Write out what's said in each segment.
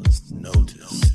was noticed.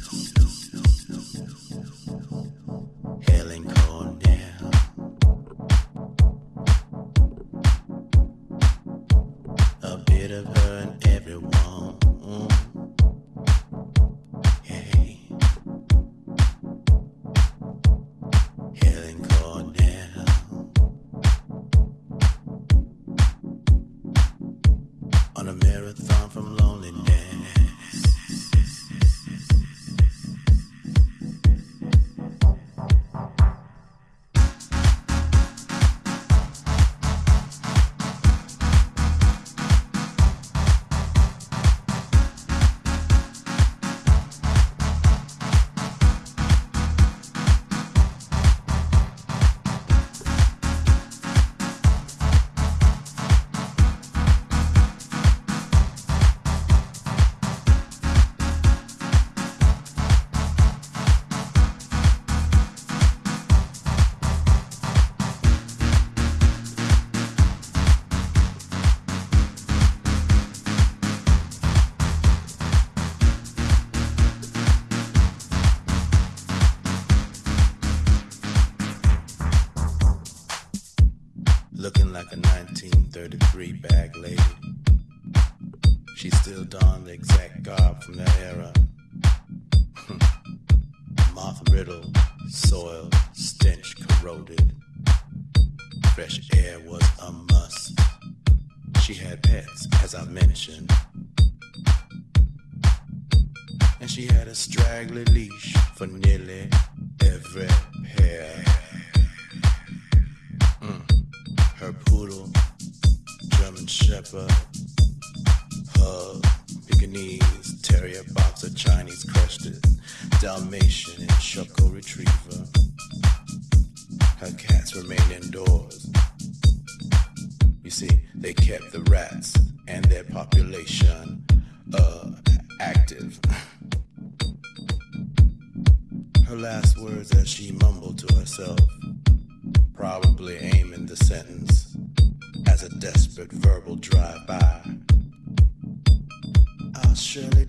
Had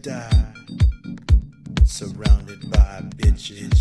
die, surrounded by bitches.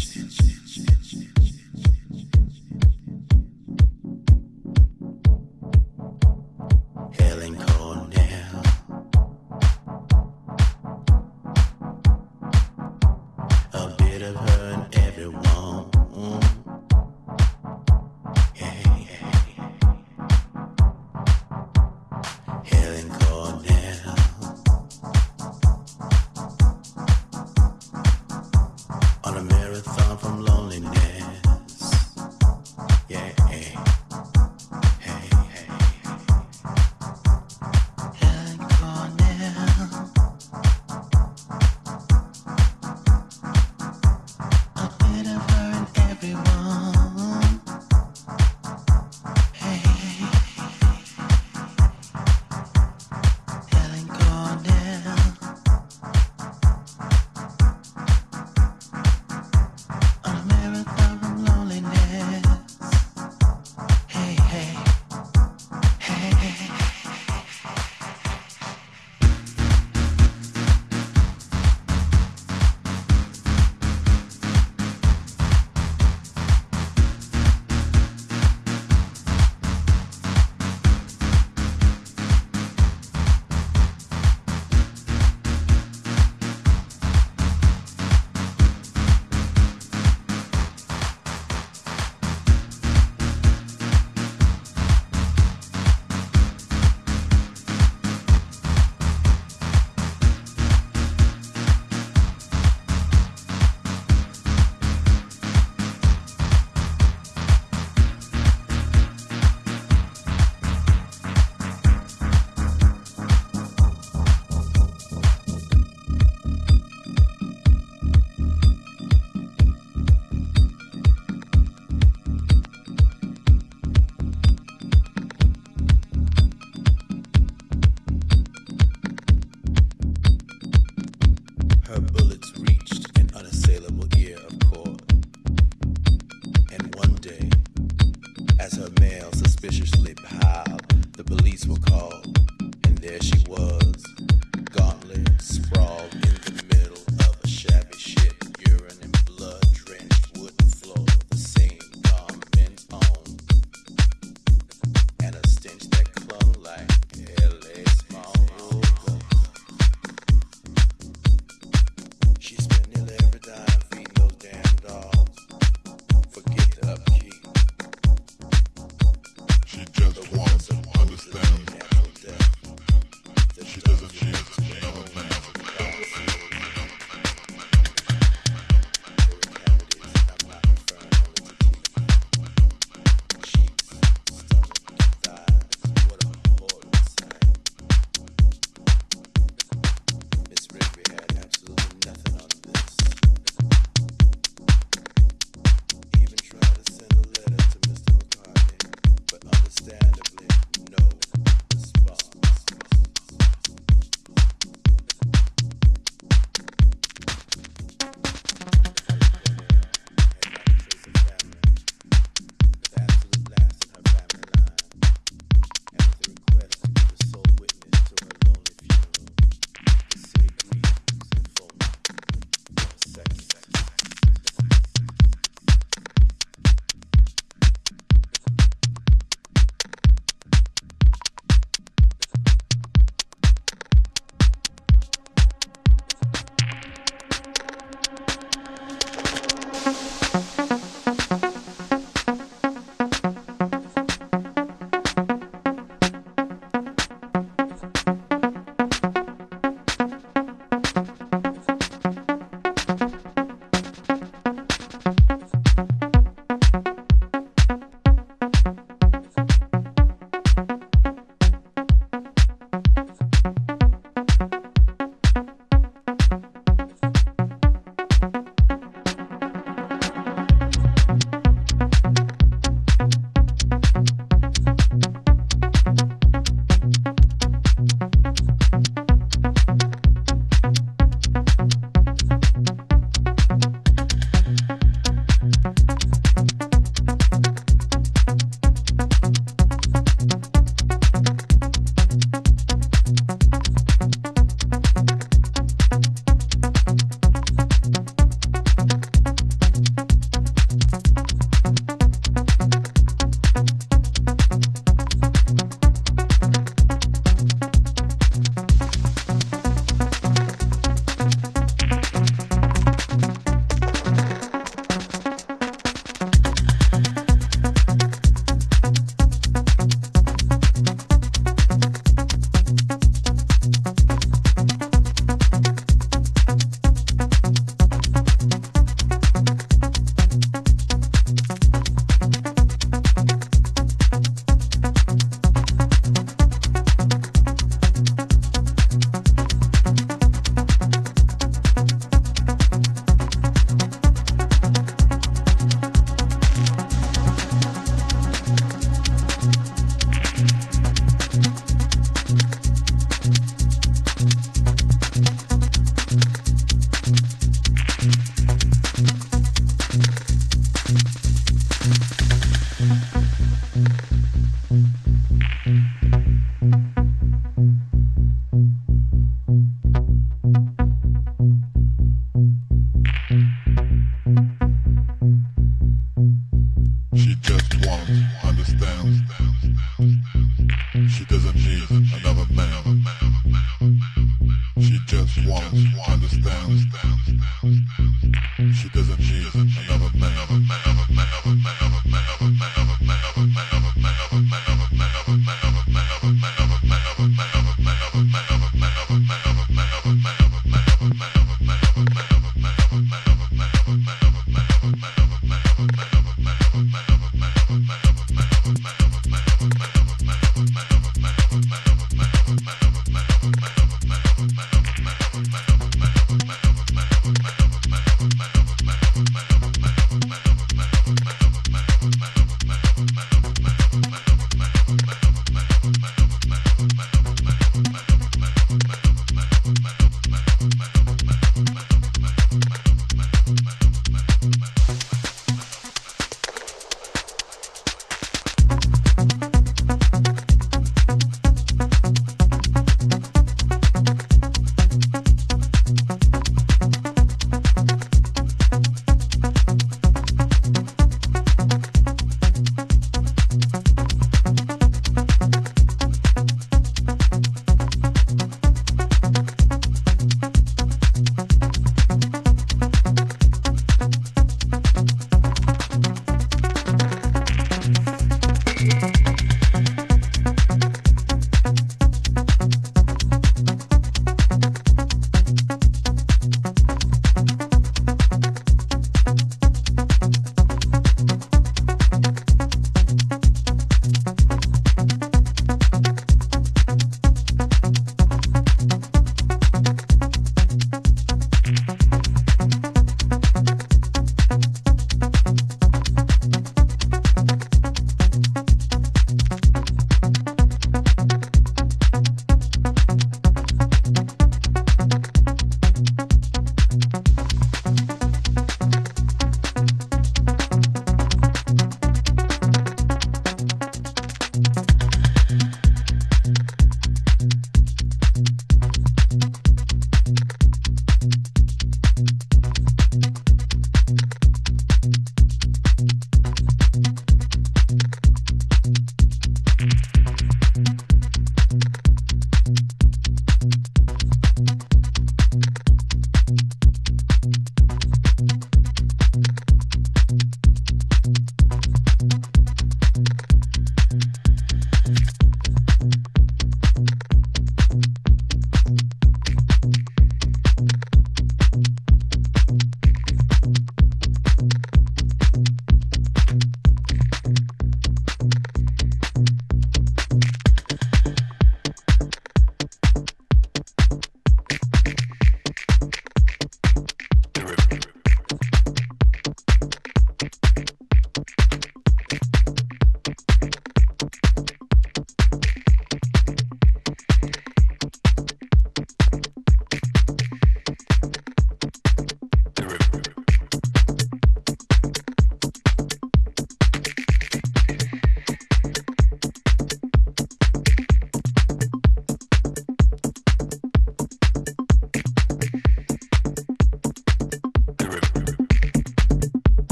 Gauntlet